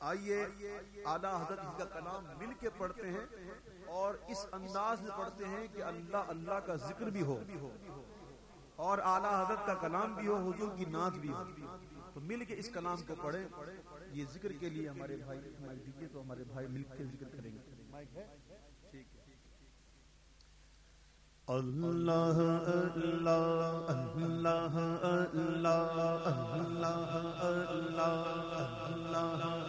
آئیے اعلیٰ حضرت کا کلام مل کے پڑھتے ہیں اور اس انداز میں پڑھتے ہیں کہ اللہ اللہ کا ذکر بھی ہو اور اعلیٰ حضرت کا کلام بھی ہو حضور کی نعت بھی ہو تو مل کے اس کلام کو پڑھے یہ ذکر کے لیے ہمارے بھائی دیجیے تو ہمارے بھائی مل کے ذکر کریں گے اللہ اللہ اللہ اللہ اللہ اللہ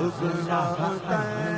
اللہ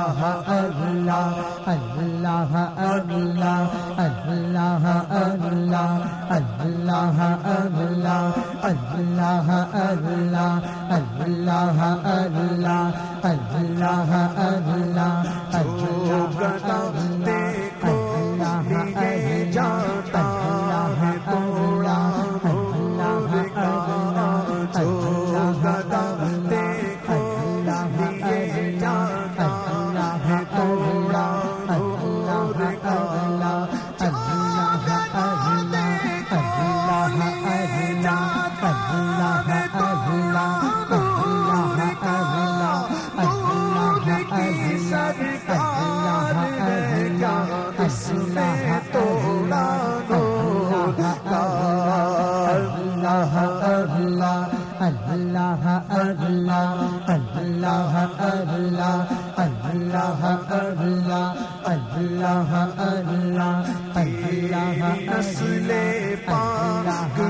اللہ اللہ اللہ اللہ اللہ اللہ اللہ اللہ اللہ اللہ اللہ اللہ اللہ اللہ اللہ اللہ اللہ اللہ نسل پاک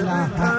اللہ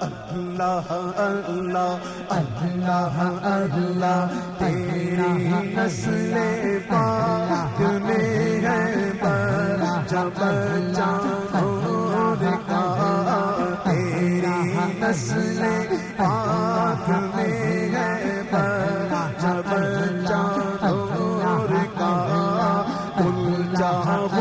اللہ اللہ اللہ اللہ، تیری نسل پاک میں ہے پر جب چاہور کا تیری نسل پاک میں ہے پر جب چاہور کا کل جہاں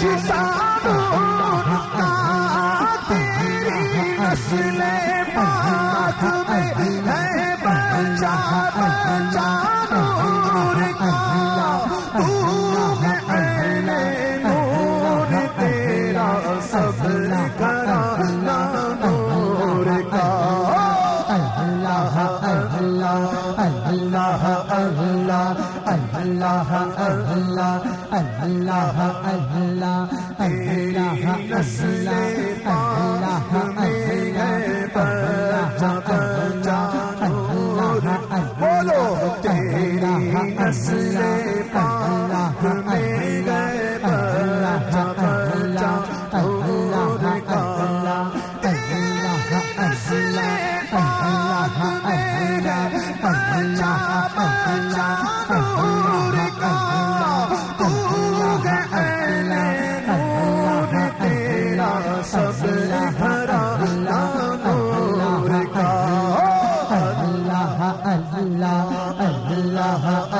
پچھتا تیری نسلیں اللہ اللہ اللہ اللہ اللہ اللہ اللہ اللہ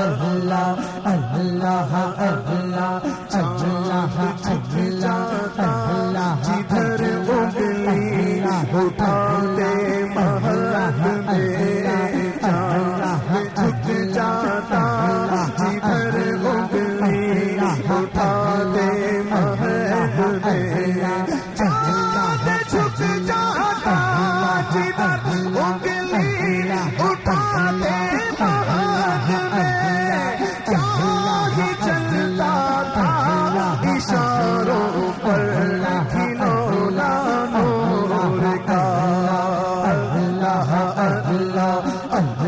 اللہ اللہ اللہ اللہ اللہ اللہ جدھر وہ ملی اٹھا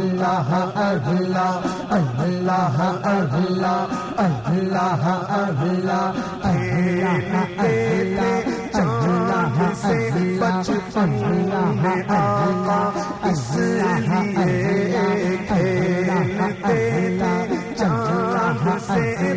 اللہ اللہ اللہ اللہ اللہ اللہ اللہ سے اللہ اللہ اللہ اللہ اللہ کھیلتے چاند سے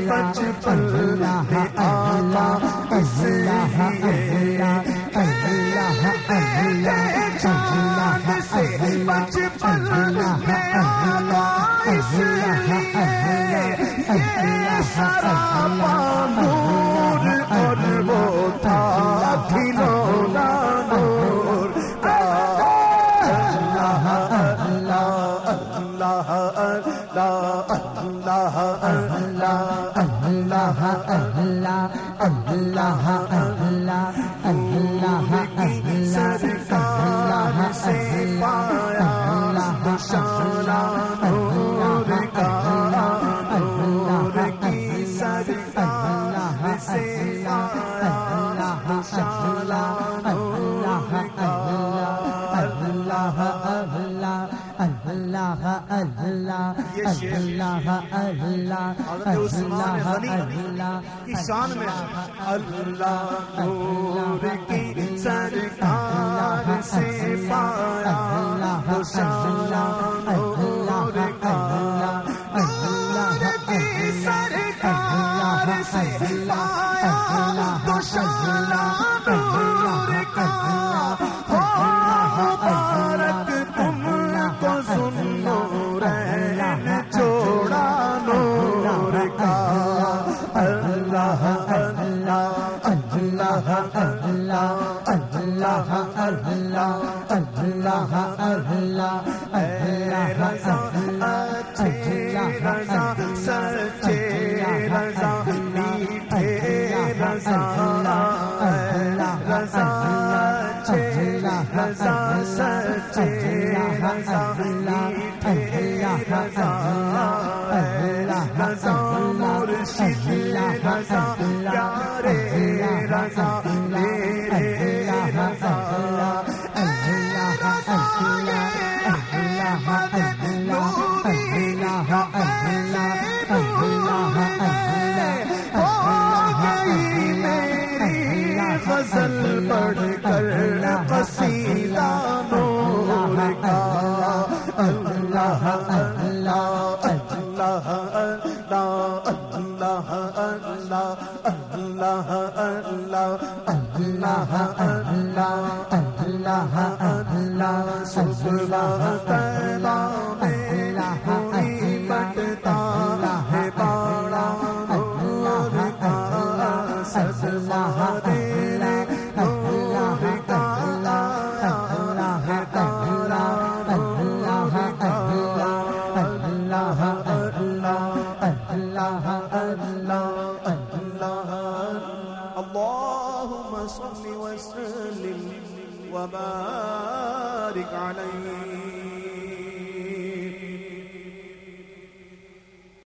اللہ اللہ اللہ اللہ اللہ اللہ اللہ اللہ اللہ اللہ اللہ اللہ اللہ اللہ اللہ شان میں اللہ سرکار رضا چھے رضا سچے رضا میٹھے رضا رضا مرشد رضا پیارے رضا میرے رضا اللہ اللہ اللہ اللہ اللہ اللہ اللہ اللہ اللہ اللہ اللہ تیبہ